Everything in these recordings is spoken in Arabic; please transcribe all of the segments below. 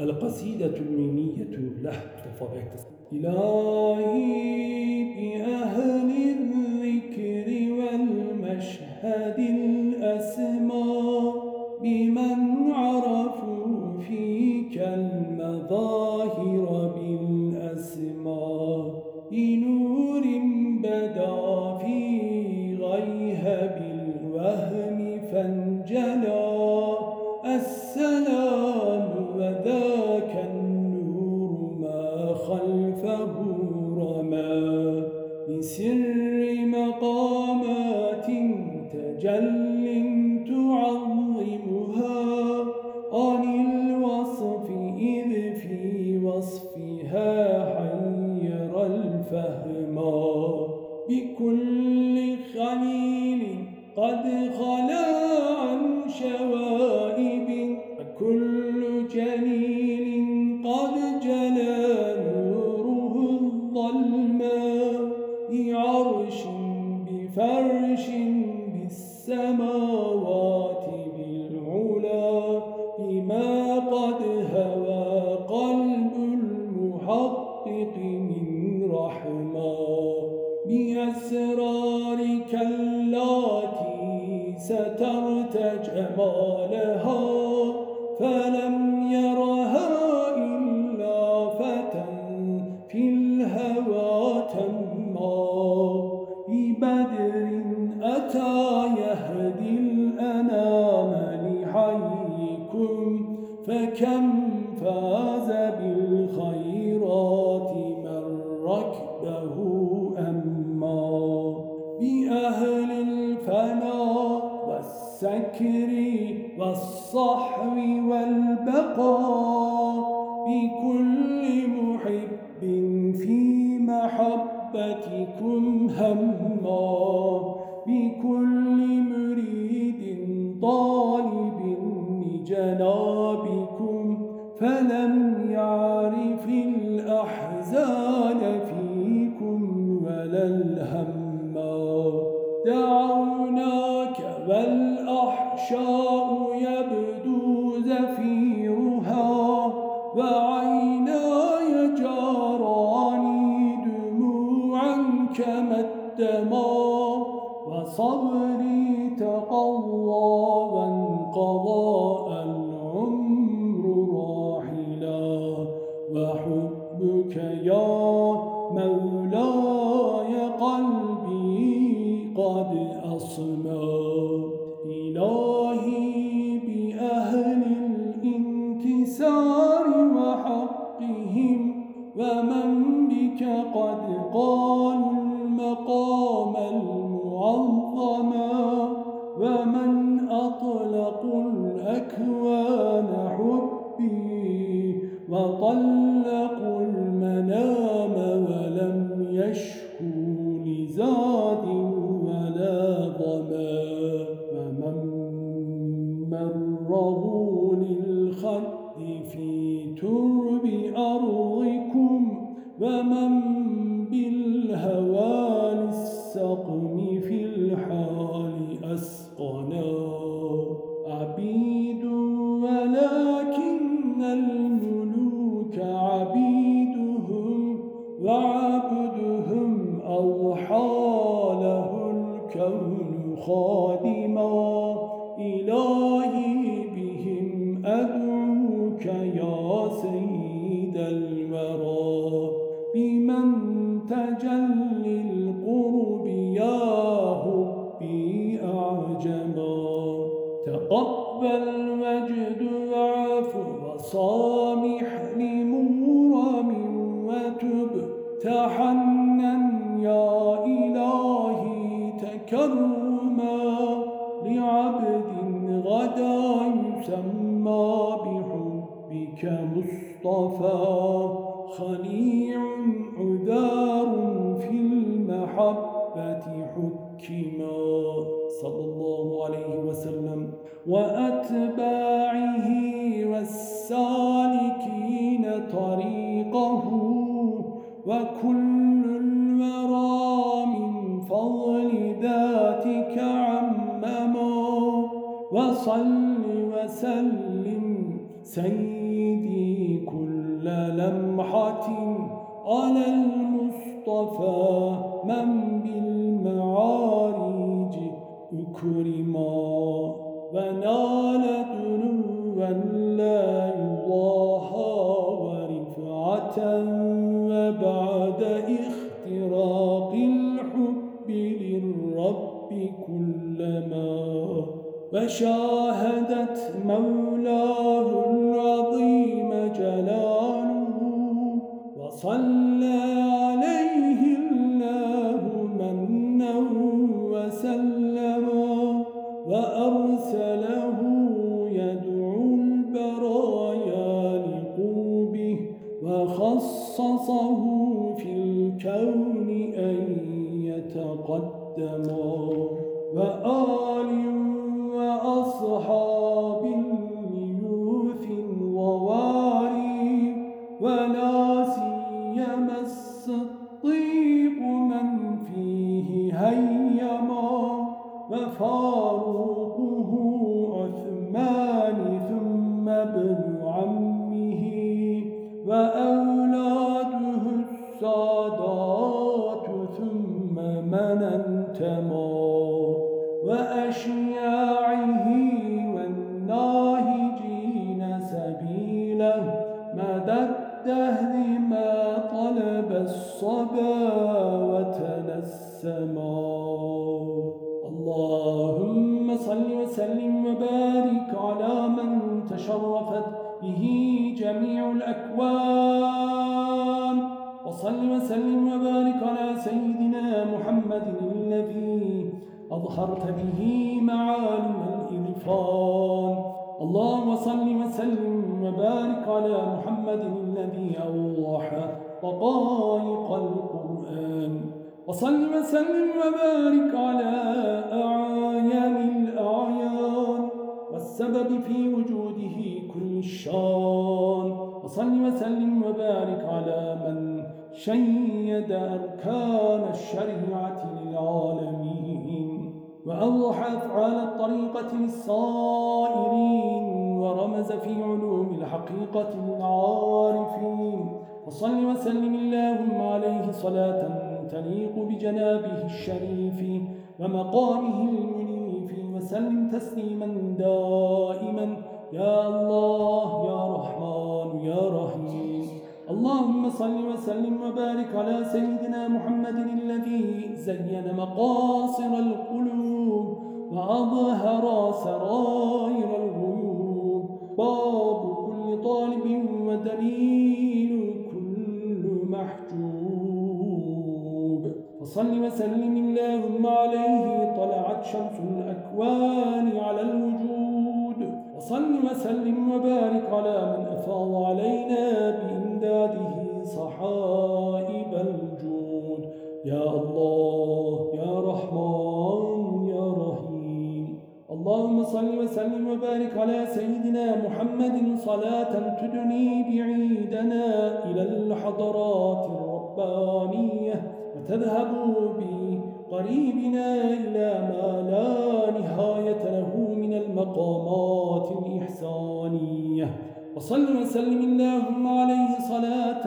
القصيدة الميمية له تفابيت إلهي بأهل الذكر والمشهد الأسماء بسر مقامات تجل بالسماوات فكم فاز بالخيرات من ركبه أما بأهل الفناء والسكر والصحو والبقاء بكل محب في محبتكم هما الأحزان فيكم ولا الهما دعوناك والأحشاء قد أصمت مره للخد في ترب أرضكم ومن تقبل وجد وعفو وصامح لمورم وتب تحنن يا إلهي تكرما لعبد غدا يسمى بحبك مصطفى خليع عذار في حكما صلى الله عليه وسلم وأتباعه والسالكين طريقه وكل الورى من فضل ذاتك عمما وصل وسلم سيدي صالحة على المصطفى من ونال دنوا لا يضاهى ورفعة وبعد اختراق الحب للرب كلما وشاهدت وخصصه في الكون أن يتقدما. وآل انتما وأشياعه والناهجين سبيله مدى الدهر ما طلب الصبا وتنسما اللهم صل وسلم وبارك على من تشرفت به جميع الأكوان. وصل وسلم أظهرت به معالم الإرفان اللهم صل وسلم وبارك على محمد الذي أوضح دقائق القرآن. وصل وسلم وبارك على أعيان الأعيان والسبب في وجوده كل الشان. وصل وسلم وبارك على من شيد أركان الشريعة للعالمين. وأوضح أفعال الطريقة للصائرين ورمز في علوم الحقيقة للعارفين. وصل وسلم اللهم عليه صلاة تليق بجنابه الشريف ومقامه المنيف. وسلم تسليما دائما. يا الله يا رحمن يا رحيم. اللهم صل وسلم وبارك على سيدنا محمد الذي زين مقاصر القلوب. وأظهر سرائر الغيوب. باب كل طالب ودليل كل محجوب. وصل وسلم اللهم عليه طلعت شمس الأكوان على الوجود. وصل وسلم وبارك على من أفاض علينا بإمداده صحائب الجود. يا الله اللهم صل وسلم وبارك على سيدنا محمد صلاة تدني بعيدنا إلى الحضرات الربانية وتذهب بقريبنا إلى ما لا نهاية له من المقامات الإحسانية. وصل وسلم اللهم عليه صلاة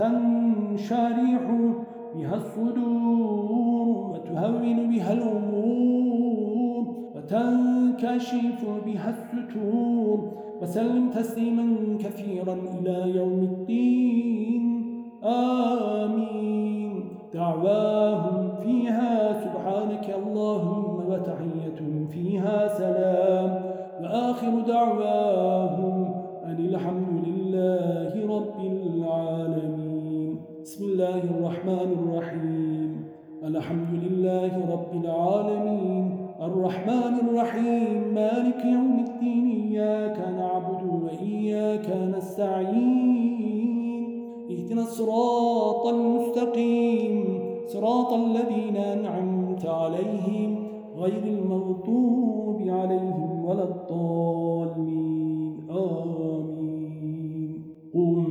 تنشرح بها الصدور وتهون بها الأمور وتنكشف بها الستور. وسلم تسليما كثيرا إلى يوم الدين. آمين. دعواهم فيها سبحانك اللهم وتحيتهم فيها سلام. وآخر دعواهم أن الحمد لله رب العالمين. بسم الله الرحمن الرحيم. الحمد لله رب العالمين. الرحمن الرحيم مالك يوم الدين إياك نعبد وإياك نستعين. اهدنا الصراط المستقيم صراط الذين أنعمت عليهم غير المغضوب عليهم ولا الضالين. آمين. قم.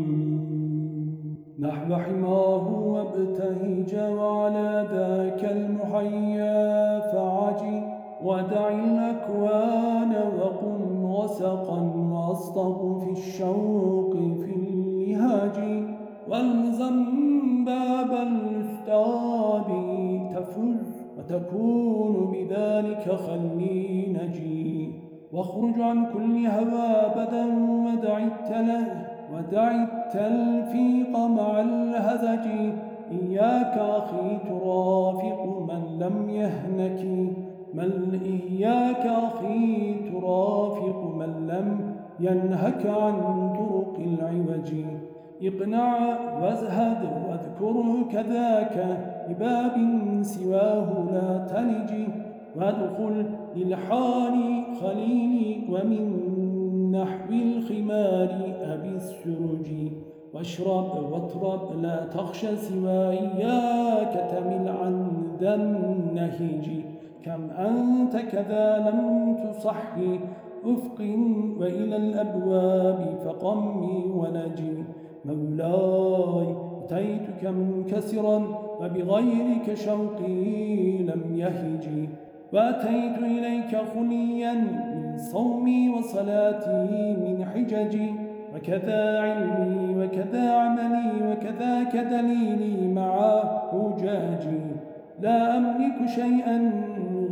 نحو حماه وابتهج وعلى ذاك المحيا فعجي ودع الأكوان وقم وسقا واصطب في الشوق في اللهاج وألزم باب الأستاذ تفز وتكون بذلك خلي نجي واخرج عن كل هوى بدا ودع التله ودع التلفيق مع الهزج إياك أخي يهنك من إياك أخي ترافق من لم ينهك عن طرق العوج. اقنع وازهد واذكره كذاك بباب سواه لا تلج. وادخل للحان خليلي ومن نحو الخمار أبي السرج. واشرب واطرب لا تخشى سوى إياك تمل عن ذا النهج. كم أنت كذا لم تصحي أفق وإلى الأبواب فقمي ونجي. مولاي أتيتك منكسرا وبغيرك شوقي لم يهج وأتيت إليك خليا من صومي وصلاتي من حججي. وكذا علمي وكذا عملي وكذاك دليلي مع حجاجي لا أملك شيئا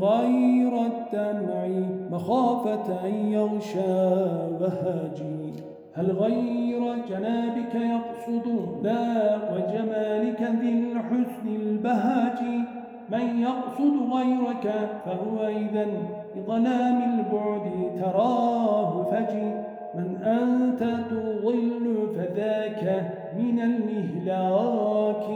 غير الدمع مخافة أن يغشى وهاجي هل غير جنابك يقصد لا وجمالك ذي الحسن البهاج؟ من يقصد غيرك فهو إذا بظلام البعد تراه فجي. من أنت تضل فذاك من الإهلاك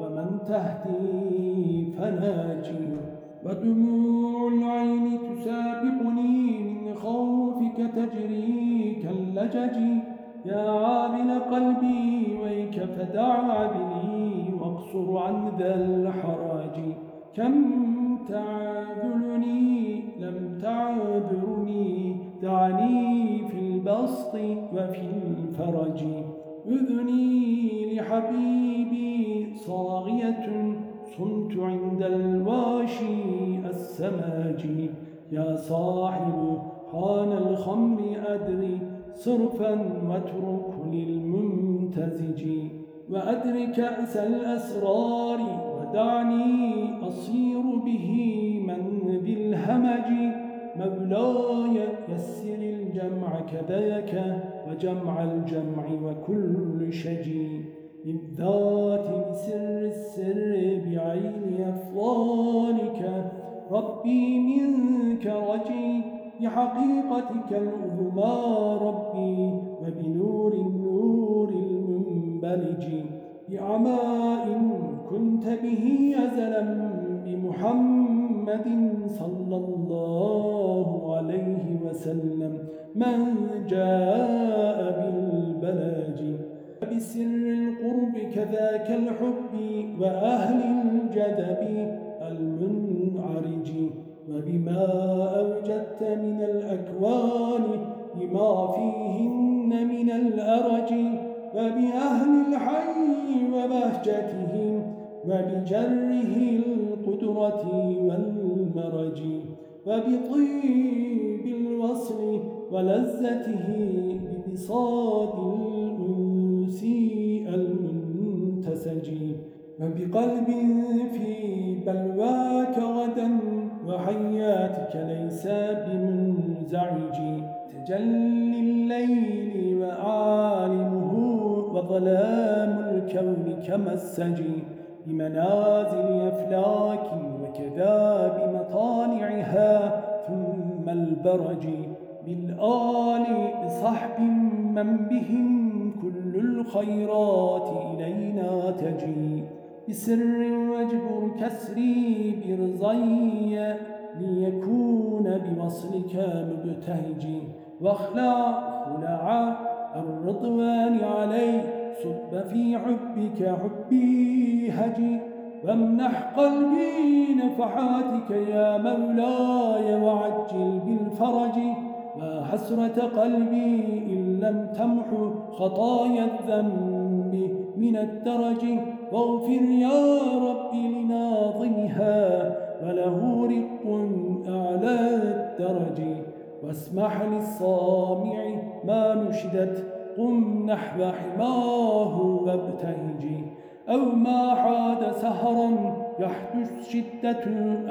ومن تهدي فناجي. ودموع العين تسابقني من خوفك تجري كاللجج. يا عامل قلبي ويك فدع عبلي واقصر عن ذا الحراج. كم تعذلني لم تعذرني. دعني في البسط وفي الفرج. أذني لحبيبي صاغية صمت عند الواشي السماج. يا صاحب حان الخمر أدري صرفا واترك للمنتزج. وأدرك كأس الأسرار ودعني أصير به من ذي الهمج. مولاي يسر الجمع كذاك وجمع الجمع وكل شجي. بالذات بسر السر بعين أفضالك. ربي منك رجي بحقيقتك العظمى ربي وبنور النور المنبلج. بعماء كنت به أزلا بمحمد صلى الله عليه وسلم. من جاء بالبلاج بسر كذاك الحب وأهل الجذب المنعرج وبما أوجدت من الأكوان بما فيهن من الأرج وبأهل الحي وبهجتهم وبجره القدرة والمرج وبطيب الوصل ولذته ببساط المنتسج وبقلب في بلواك غدا وحياتك ليس بمنزعج. تجلي الليل وعالمه وظلام الكون كمسج بمنازل أفلاك وكذا بمطالعها ثم البرج. بالآل بصحب من بهم الخيرات إلينا تجي بسر واجبر كسري برزي ليكون بوصلك مبتهج واخلع خلع الرضوان علي صب في حبك حبي هجي وامنح قلبي نفحاتك يا مولاي وعجل بالفرج وحسرة قلبي إن لم تمح خطايا الذنب من الدرج. واغفر يا رب لناظمها وله رق أعلى الدرج. واسمح للصامع ما نشدت قم نحو حماه وابتهجي أو ما حاد سهرا يحدث شدة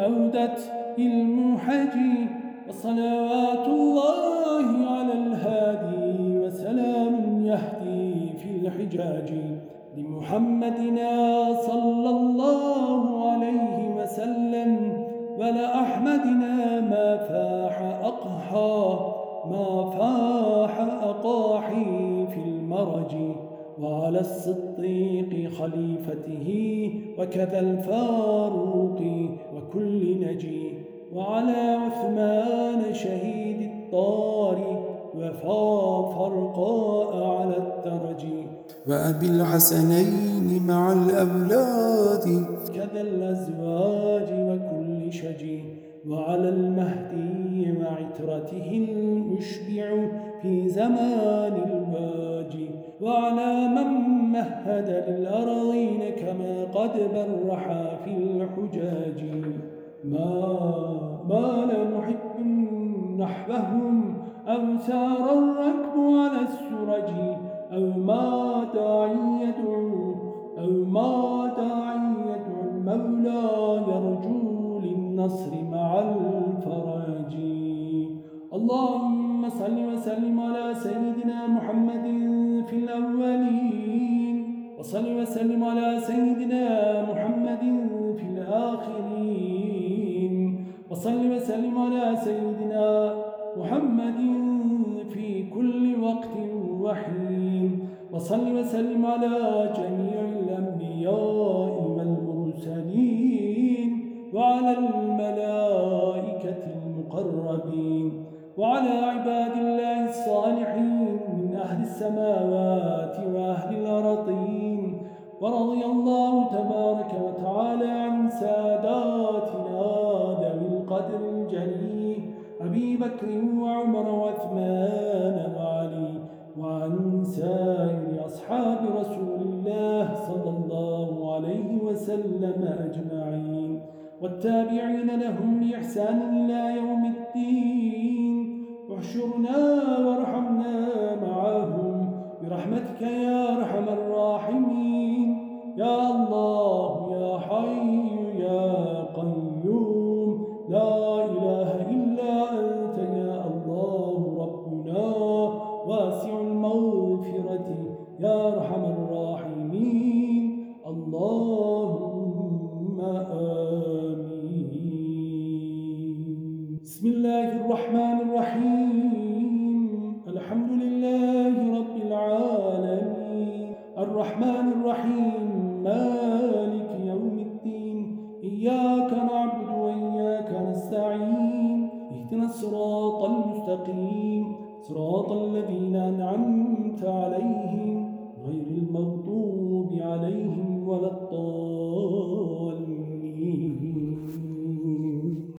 أودت المحجي وصلوات الله على الهادي. وسلام يهدي في الحجاج لمحمدنا صلى الله عليه وسلم ولأحمدنا ما فاح أقحى ما فاح أقاحي في المرج وعلى الصديق خليفته وكذا الفاروق وكل نجي وعلى عثمان شهيد الطار وفا فرقاء على الدرج. وأبي الحسنين مع الأولاد. كذا الأزواج وكل شجي وعلى المهدي وعترته المشبع في زمان الواجي وعلى من مهد للأرضين كما قد برح في الحجاج. ما مال محب نحبهم أو سار الركب على السرج أو ما داعي يدعو أو ما داعي المولى يرجو للنصر مع الفرج. اللهم صل وسلم على سيدنا محمد في الأولين. وصل وسلم على سيدنا محمد في الآخرين. وصل وسلم على سيدنا محمد في كل وقت وحين. وصل وسلم على جميع الأنبياء والمرسلين وعلى الملائكة المقربين وعلى عباد الله الصالحين من أهل السماوات وأهل الأرضين. ورضي الله تبارك وتعالى عن ساداتنا أبي بكر وعمر وعثمان وعلي وعن سائر أصحاب رسول الله صلى الله عليه وسلم أجمعين. والتابعين لهم بإحسان إلى يوم الدين. واحشرنا وارحمنا معهم. برحمتك يا أرحم الراحمين. يا الله يا حي يا قيوم. لا